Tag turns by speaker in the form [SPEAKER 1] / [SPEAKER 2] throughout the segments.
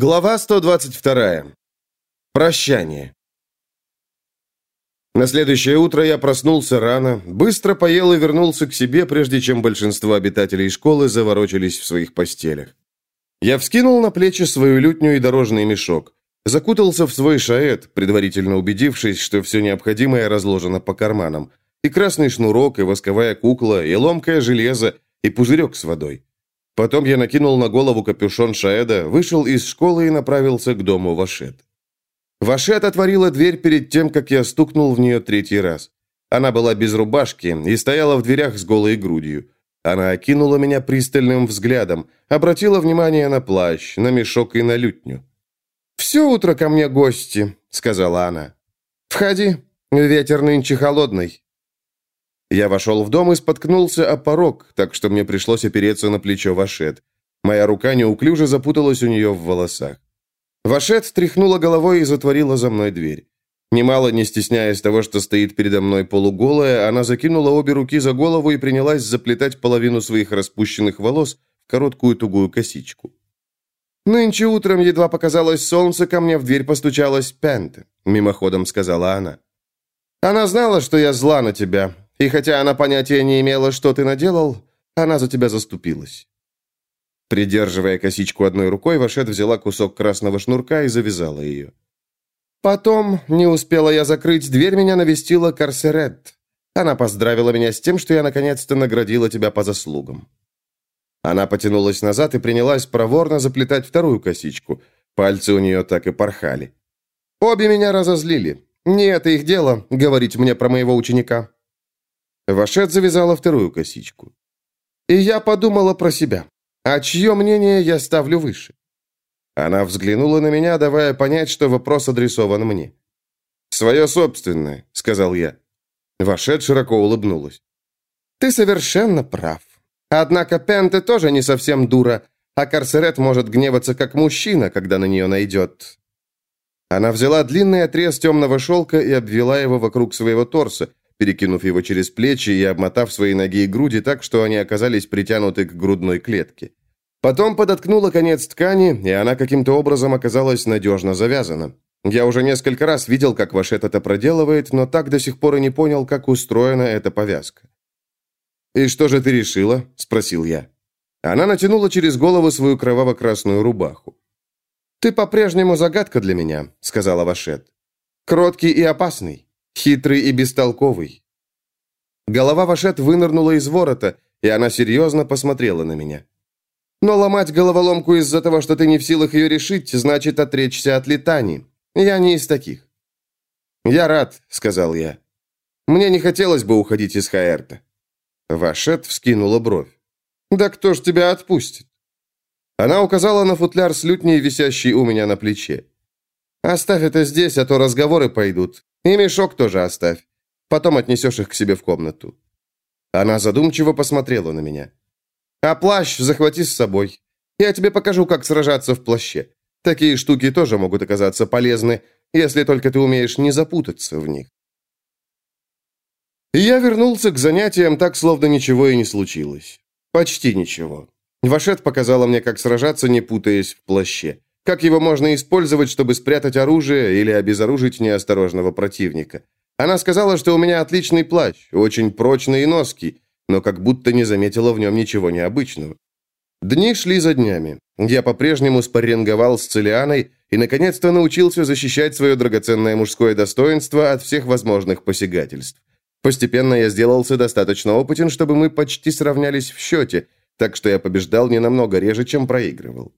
[SPEAKER 1] Глава 122. Прощание. На следующее утро я проснулся рано, быстро поел и вернулся к себе, прежде чем большинство обитателей школы заворочились в своих постелях. Я вскинул на плечи свою лютню и дорожный мешок, закутался в свой шаэт, предварительно убедившись, что все необходимое разложено по карманам, и красный шнурок, и восковая кукла, и ломкое железо, и пузырек с водой. Потом я накинул на голову капюшон Шаэда, вышел из школы и направился к дому Вашет. Вашет отворила дверь перед тем, как я стукнул в нее третий раз. Она была без рубашки и стояла в дверях с голой грудью. Она окинула меня пристальным взглядом, обратила внимание на плащ, на мешок и на лютню. «Все утро ко мне гости», — сказала она. «Входи, ветер нынче холодный». Я вошел в дом и споткнулся о порог, так что мне пришлось опереться на плечо Вашет. Моя рука неуклюже запуталась у нее в волосах. Вашет тряхнула головой и затворила за мной дверь. Немало не стесняясь того, что стоит передо мной полуголая, она закинула обе руки за голову и принялась заплетать половину своих распущенных волос в короткую тугую косичку. «Нынче утром едва показалось солнце, ко мне в дверь постучалась Пент», — мимоходом сказала она. «Она знала, что я зла на тебя, и хотя она понятия не имела, что ты наделал, она за тебя заступилась. Придерживая косичку одной рукой, Вашет взяла кусок красного шнурка и завязала ее. Потом, не успела я закрыть дверь, меня навестила Карсерет. Она поздравила меня с тем, что я наконец-то наградила тебя по заслугам. Она потянулась назад и принялась проворно заплетать вторую косичку. Пальцы у нее так и порхали. Обе меня разозлили. Не это их дело, говорить мне про моего ученика. Вашет завязала вторую косичку. И я подумала про себя. А чье мнение я ставлю выше? Она взглянула на меня, давая понять, что вопрос адресован мне. «Свое собственное», — сказал я. Вашет широко улыбнулась. «Ты совершенно прав. Однако Пенте тоже не совсем дура, а Карсерет может гневаться как мужчина, когда на нее найдет». Она взяла длинный отрез темного шелка и обвела его вокруг своего торса, перекинув его через плечи и обмотав свои ноги и груди так, что они оказались притянуты к грудной клетке. Потом подоткнула конец ткани, и она каким-то образом оказалась надежно завязана. Я уже несколько раз видел, как Вашет это проделывает, но так до сих пор и не понял, как устроена эта повязка. «И что же ты решила?» – спросил я. Она натянула через голову свою кроваво-красную рубаху. «Ты по-прежнему загадка для меня», – сказала Вашет. «Кроткий и опасный. Хитрый и бестолковый. Голова Вашет вынырнула из ворота, и она серьезно посмотрела на меня. Но ломать головоломку из-за того, что ты не в силах ее решить, значит отречься от летаний. Я не из таких. «Я рад», — сказал я. «Мне не хотелось бы уходить из Хаэрта». Вашет вскинула бровь. «Да кто ж тебя отпустит?» Она указала на футляр с лютней, висящий у меня на плече. «Оставь это здесь, а то разговоры пойдут. И мешок тоже оставь. Потом отнесешь их к себе в комнату». Она задумчиво посмотрела на меня. «А плащ захвати с собой. Я тебе покажу, как сражаться в плаще. Такие штуки тоже могут оказаться полезны, если только ты умеешь не запутаться в них». И я вернулся к занятиям так, словно ничего и не случилось. Почти ничего. Вашет показала мне, как сражаться, не путаясь в плаще. Как его можно использовать, чтобы спрятать оружие или обезоружить неосторожного противника? Она сказала, что у меня отличный плащ, очень прочный и ноский, но как будто не заметила в нем ничего необычного. Дни шли за днями. Я по-прежнему спарринговал с Целианой и, наконец-то, научился защищать свое драгоценное мужское достоинство от всех возможных посягательств. Постепенно я сделался достаточно опытен, чтобы мы почти сравнялись в счете, так что я побеждал не намного реже, чем проигрывал.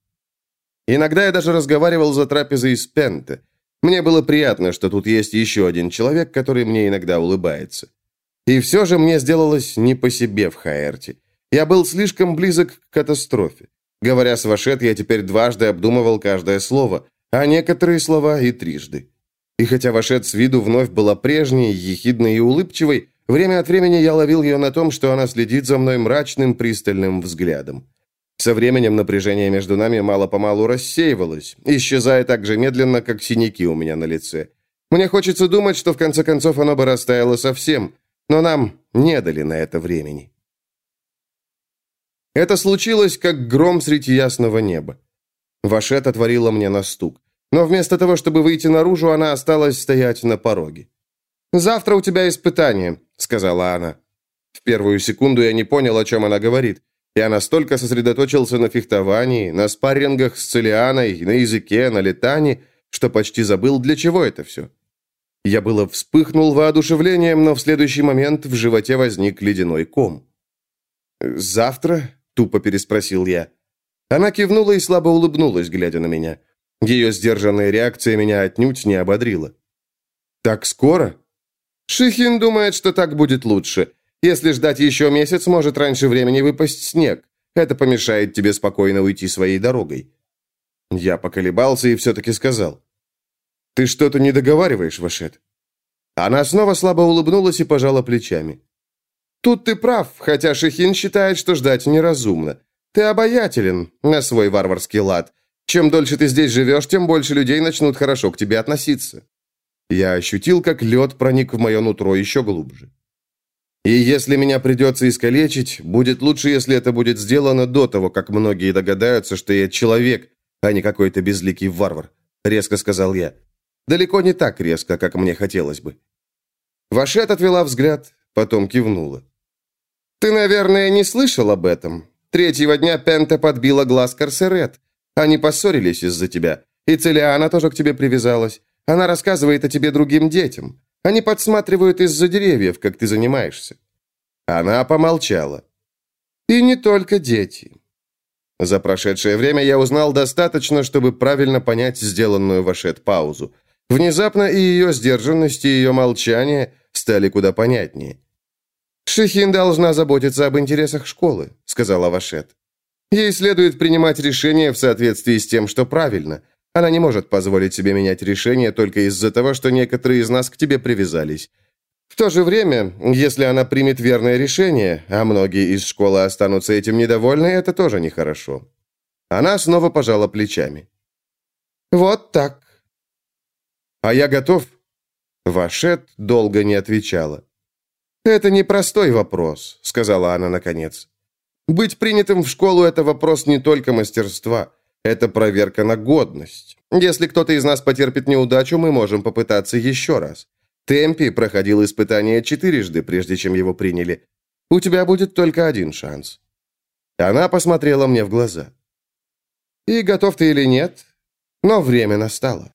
[SPEAKER 1] Иногда я даже разговаривал за трапезой с Пенте. Мне было приятно, что тут есть еще один человек, который мне иногда улыбается. И все же мне сделалось не по себе в Хаэрте. Я был слишком близок к катастрофе. Говоря с Вашет, я теперь дважды обдумывал каждое слово, а некоторые слова и трижды. И хотя Вашет с виду вновь была прежней, ехидной и улыбчивой, время от времени я ловил ее на том, что она следит за мной мрачным, пристальным взглядом. Со временем напряжение между нами мало-помалу рассеивалось, исчезая так же медленно, как синяки у меня на лице. Мне хочется думать, что в конце концов оно бы растаяло совсем, но нам не дали на это времени. Это случилось, как гром среди ясного неба. Вашет отворила мне на стук. Но вместо того, чтобы выйти наружу, она осталась стоять на пороге. «Завтра у тебя испытание», — сказала она. В первую секунду я не понял, о чем она говорит. Я настолько сосредоточился на фехтовании, на спаррингах с Целианой, на языке, на летании, что почти забыл, для чего это все. Я было вспыхнул воодушевлением, но в следующий момент в животе возник ледяной ком. «Завтра?» — тупо переспросил я. Она кивнула и слабо улыбнулась, глядя на меня. Ее сдержанная реакция меня отнюдь не ободрила. «Так скоро?» «Шихин думает, что так будет лучше. Если ждать еще месяц, может раньше времени выпасть снег. Это помешает тебе спокойно уйти своей дорогой». Я поколебался и все-таки сказал. «Ты что-то не договариваешь, Вашет?» Она снова слабо улыбнулась и пожала плечами. «Тут ты прав, хотя Шихин считает, что ждать неразумно. Ты обаятелен на свой варварский лад. Чем дольше ты здесь живешь, тем больше людей начнут хорошо к тебе относиться». Я ощутил, как лед проник в мое нутро еще глубже. И если меня придется искалечить, будет лучше, если это будет сделано до того, как многие догадаются, что я человек, а не какой-то безликий варвар», — резко сказал я. Далеко не так резко, как мне хотелось бы. Вашет отвела взгляд, потом кивнула. «Ты, наверное, не слышал об этом. Третьего дня Пента подбила глаз Корсерет. Они поссорились из-за тебя. И Целиана тоже к тебе привязалась. Она рассказывает о тебе другим детям. Они подсматривают из-за деревьев, как ты занимаешься». Она помолчала. «И не только дети». За прошедшее время я узнал достаточно, чтобы правильно понять сделанную Вашет паузу. Внезапно и ее сдержанность, и ее молчание стали куда понятнее. «Шихин должна заботиться об интересах школы», — сказала Вашет. «Ей следует принимать решения в соответствии с тем, что правильно. Она не может позволить себе менять решения только из-за того, что некоторые из нас к тебе привязались. В то же время, если она примет верное решение, а многие из школы останутся этим недовольны, это тоже нехорошо». Она снова пожала плечами. «Вот так». «А я готов?» Вашет долго не отвечала. «Это непростой вопрос», — сказала она наконец. «Быть принятым в школу — это вопрос не только мастерства. Это проверка на годность. Если кто-то из нас потерпит неудачу, мы можем попытаться еще раз. Темпи проходил испытание четырежды, прежде чем его приняли. У тебя будет только один шанс». Она посмотрела мне в глаза. «И готов ты или нет, но время настало».